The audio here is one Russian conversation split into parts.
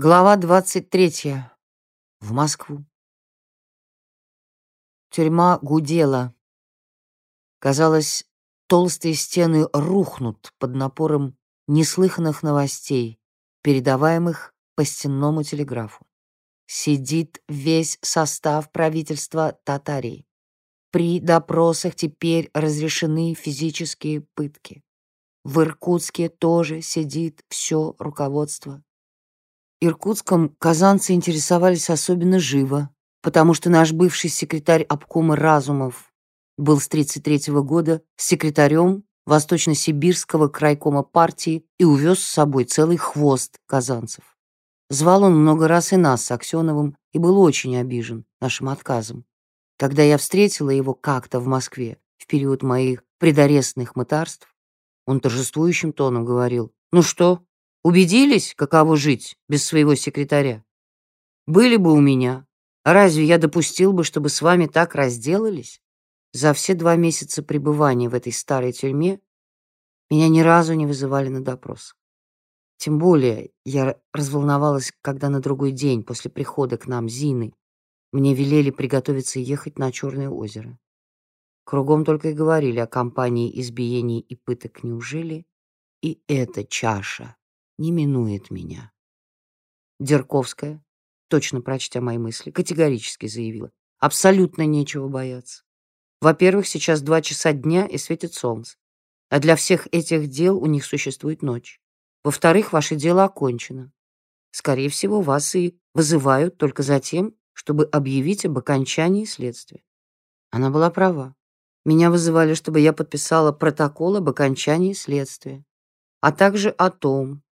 Глава 23. В Москву. Тюрьма гудела. Казалось, толстые стены рухнут под напором неслыханных новостей, передаваемых по стенному телеграфу. Сидит весь состав правительства Татарии. При допросах теперь разрешены физические пытки. В Иркутске тоже сидит все руководство Иркутском казанцы интересовались особенно живо, потому что наш бывший секретарь обкома Разумов был с 33 -го года секретарем Восточно-Сибирского крайкома партии и увез с собой целый хвост казанцев. Звал он много раз и нас с Аксеновым и был очень обижен нашим отказом. Когда я встретила его как-то в Москве в период моих предарестных мытарств, он торжествующим тоном говорил, «Ну что, Убедились, каково жить без своего секретаря? Были бы у меня. Разве я допустил бы, чтобы с вами так разделались? За все два месяца пребывания в этой старой тюрьме меня ни разу не вызывали на допрос. Тем более я разволновалась, когда на другой день после прихода к нам Зины мне велели приготовиться ехать на Черное озеро. Кругом только и говорили о кампании избиений и пыток. Неужели и эта чаша не минует меня. Дерковская, точно прочтя мои мысли, категорически заявила, абсолютно нечего бояться. Во-первых, сейчас два часа дня и светит солнце, а для всех этих дел у них существует ночь. Во-вторых, ваше дело окончено. Скорее всего, вас и вызывают только за тем, чтобы объявить об окончании следствия. Она была права. Меня вызывали, чтобы я подписала протокол об окончании следствия, а также о том,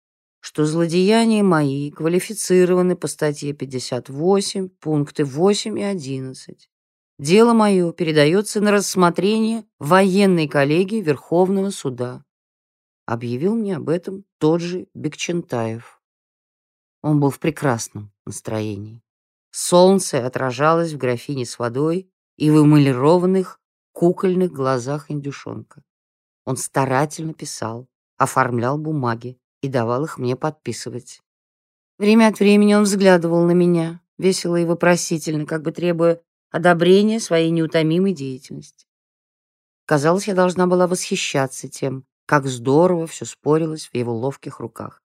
что злодеяния мои квалифицированы по статье 58, пункты 8 и 11. Дело мое передается на рассмотрение военной коллегии Верховного суда. Объявил мне об этом тот же Бекчентаев. Он был в прекрасном настроении. Солнце отражалось в графине с водой и в эмалированных кукольных глазах индюшонка. Он старательно писал, оформлял бумаги, и давал их мне подписывать. Время от времени он взглядывал на меня, весело и вопросительно, как бы требуя одобрения своей неутомимой деятельности. Казалось, я должна была восхищаться тем, как здорово все спорилось в его ловких руках.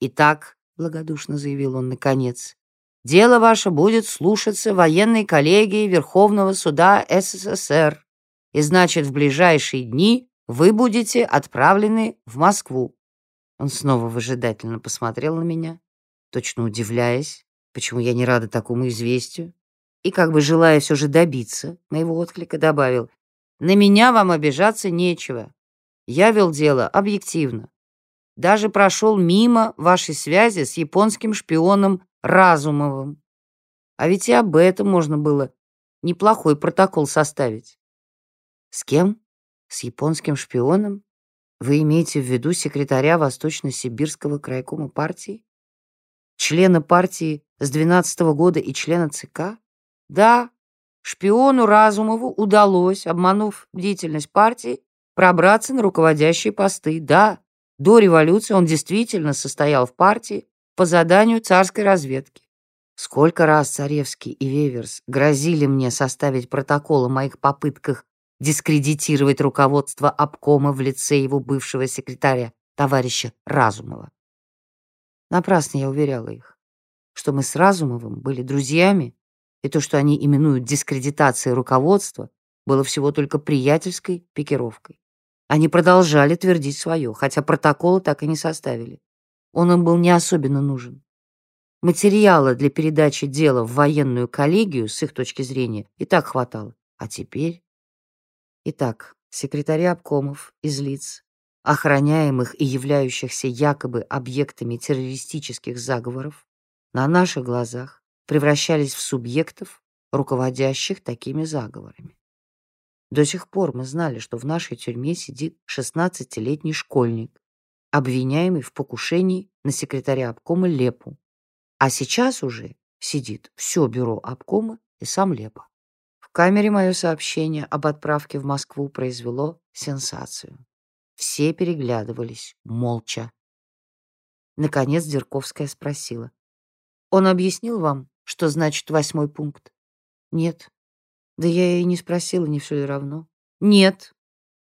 «Итак», — благодушно заявил он наконец, «дело ваше будет слушаться военной коллегии Верховного суда СССР, и значит, в ближайшие дни вы будете отправлены в Москву. Он снова выжидательно посмотрел на меня, точно удивляясь, почему я не рада такому известию, и, как бы желая все же добиться моего отклика, добавил, «На меня вам обижаться нечего. Я вел дело объективно. Даже прошел мимо вашей связи с японским шпионом Разумовым. А ведь и об этом можно было неплохой протокол составить». «С кем? С японским шпионом?» Вы имеете в виду секретаря Восточно-Сибирского крайкома партии? Члена партии с 12 -го года и члена ЦК? Да, шпиону Разумову удалось, обманув бдительность партии, пробраться на руководящие посты. Да, до революции он действительно состоял в партии по заданию царской разведки. Сколько раз Царевский и Веверс грозили мне составить протокол о моих попытках дискредитировать руководство обкома в лице его бывшего секретаря, товарища Разумова. Напрасно я уверяла их, что мы с Разумовым были друзьями, и то, что они именуют дискредитацией руководства, было всего только приятельской пикировкой. Они продолжали твердить свое, хотя протоколы так и не составили. Он им был не особенно нужен. Материала для передачи дела в военную коллегию, с их точки зрения, и так хватало. А теперь... Итак, секретари обкомов из лиц, охраняемых и являющихся якобы объектами террористических заговоров, на наших глазах превращались в субъектов, руководящих такими заговорами. До сих пор мы знали, что в нашей тюрьме сидит 16-летний школьник, обвиняемый в покушении на секретаря обкома Лепу. А сейчас уже сидит все бюро обкома и сам Лепа. В камере мое сообщение об отправке в Москву произвело сенсацию. Все переглядывались, молча. Наконец Дерковская спросила. Он объяснил вам, что значит восьмой пункт? Нет. Да я и не спросила, не все ли равно. Нет.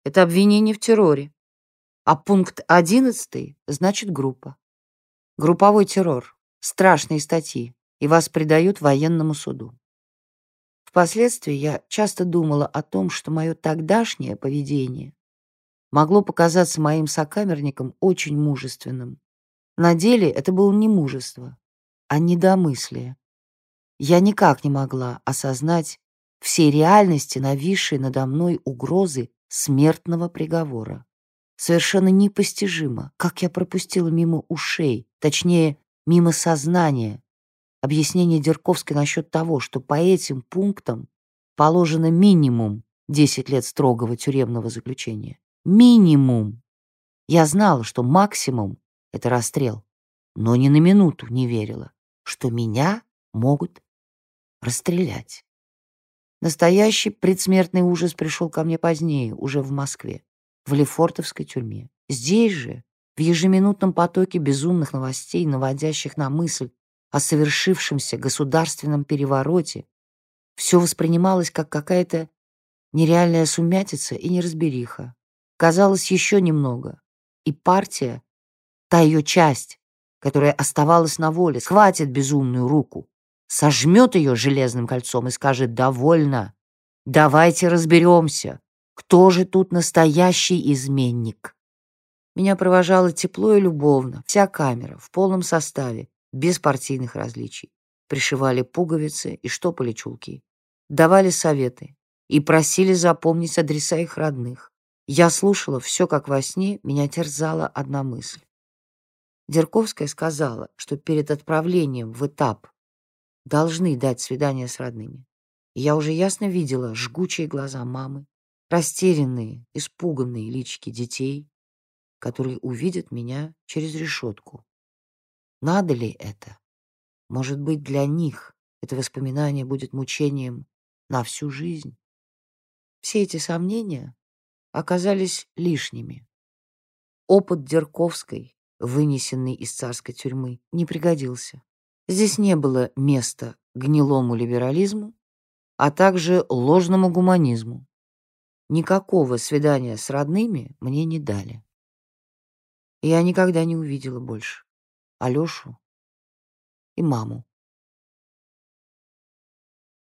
Это обвинение в терроре. А пункт одиннадцатый значит группа. Групповой террор. Страшные статьи. И вас предают военному суду. Впоследствии я часто думала о том, что мое тогдашнее поведение могло показаться моим сокамерникам очень мужественным. На деле это было не мужество, а недомыслие. Я никак не могла осознать всей реальности нависшей надо мной угрозы смертного приговора. Совершенно непостижимо, как я пропустила мимо ушей, точнее, мимо сознания, объяснение Дерковской насчет того, что по этим пунктам положено минимум 10 лет строгого тюремного заключения. Минимум. Я знала, что максимум — это расстрел, но ни на минуту не верила, что меня могут расстрелять. Настоящий предсмертный ужас пришел ко мне позднее, уже в Москве, в Лефортовской тюрьме. Здесь же, в ежеминутном потоке безумных новостей, наводящих на мысль о совершившемся государственном перевороте, все воспринималось как какая-то нереальная сумятица и неразбериха. Казалось, еще немного, и партия, та ее часть, которая оставалась на воле, схватит безумную руку, сожмет ее железным кольцом и скажет «довольно, давайте разберемся, кто же тут настоящий изменник». Меня провожало тепло и любовно, вся камера, в полном составе, без партийных различий. Пришивали пуговицы и штопали чулки. Давали советы и просили запомнить адреса их родных. Я слушала все как во сне, меня терзала одна мысль. Дерковская сказала, что перед отправлением в этап должны дать свидание с родными. Я уже ясно видела жгучие глаза мамы, растерянные, испуганные личики детей, которые увидят меня через решетку. Надо ли это? Может быть, для них это воспоминание будет мучением на всю жизнь? Все эти сомнения оказались лишними. Опыт Дерковской, вынесенный из царской тюрьмы, не пригодился. Здесь не было места гнилому либерализму, а также ложному гуманизму. Никакого свидания с родными мне не дали. Я никогда не увидела больше. Алёшу и маму.